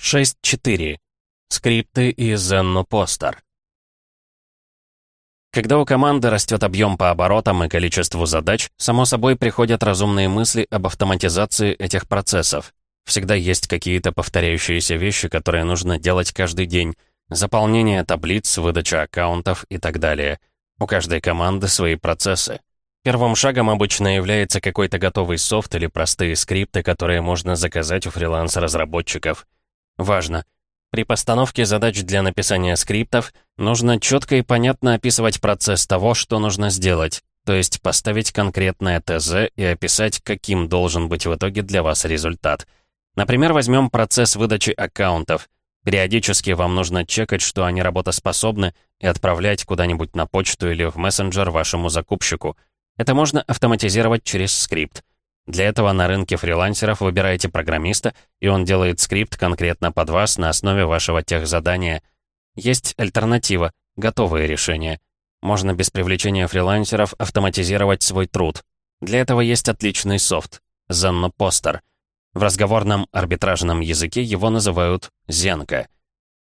6.4. Скрипты и Zenno Poster. Когда у команды растет объем по оборотам и количеству задач, само собой приходят разумные мысли об автоматизации этих процессов. Всегда есть какие-то повторяющиеся вещи, которые нужно делать каждый день. Заполнение таблиц, выдача аккаунтов и так далее. У каждой команды свои процессы. Первым шагом обычно является какой-то готовый софт или простые скрипты, которые можно заказать у фриланс-разработчиков. Важно! При постановке задач для написания скриптов нужно четко и понятно описывать процесс того, что нужно сделать, то есть поставить конкретное ТЗ и описать, каким должен быть в итоге для вас результат. Например, возьмем процесс выдачи аккаунтов. Периодически вам нужно чекать, что они работоспособны, и отправлять куда-нибудь на почту или в мессенджер вашему закупщику. Это можно автоматизировать через скрипт. Для этого на рынке фрилансеров выбираете программиста, и он делает скрипт конкретно под вас на основе вашего техзадания. Есть альтернатива, готовые решения. Можно без привлечения фрилансеров автоматизировать свой труд. Для этого есть отличный софт — Zenno. В разговорном арбитражном языке его называют «Зенка».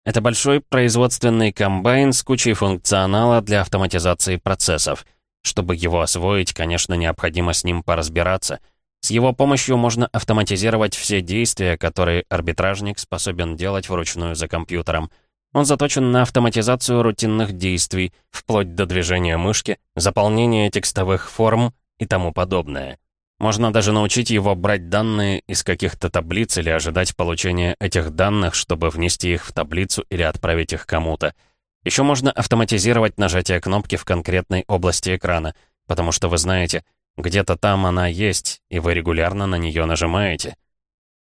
Это большой производственный комбайн с кучей функционала для автоматизации процессов. Чтобы его освоить, конечно, необходимо с ним поразбираться — с его помощью можно автоматизировать все действия, которые арбитражник способен делать вручную за компьютером. Он заточен на автоматизацию рутинных действий, вплоть до движения мышки, заполнения текстовых форм и тому подобное. Можно даже научить его брать данные из каких-то таблиц или ожидать получения этих данных, чтобы внести их в таблицу или отправить их кому-то. Еще можно автоматизировать нажатие кнопки в конкретной области экрана, потому что вы знаете, где-то там она есть, и вы регулярно на нее нажимаете.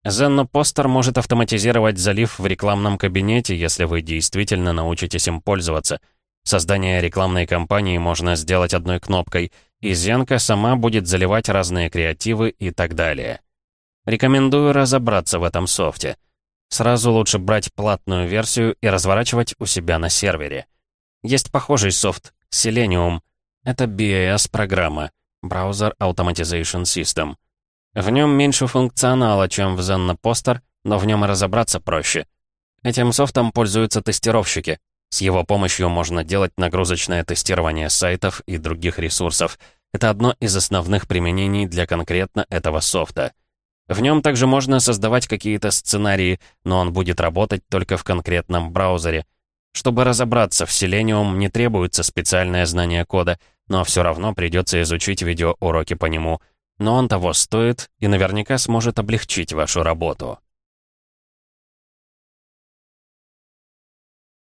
Зенно Постер может автоматизировать залив в рекламном кабинете, если вы действительно научитесь им пользоваться. Создание рекламной кампании можно сделать одной кнопкой, и Зенка сама будет заливать разные креативы и так далее. Рекомендую разобраться в этом софте. Сразу лучше брать платную версию и разворачивать у себя на сервере. Есть похожий софт — Selenium. Это BAS-программа. Browser Automatization System. В нем меньше функционала, чем в Zenno Poster, но в нем и разобраться проще. Этим софтом пользуются тестировщики. С его помощью можно делать нагрузочное тестирование сайтов и других ресурсов. Это одно из основных применений для конкретно этого софта. В нем также можно создавать какие-то сценарии, но он будет работать только в конкретном браузере. Чтобы разобраться в Selenium, не требуется специальное знание кода — но все равно придется изучить видеоуроки по нему. Но он того стоит и наверняка сможет облегчить вашу работу.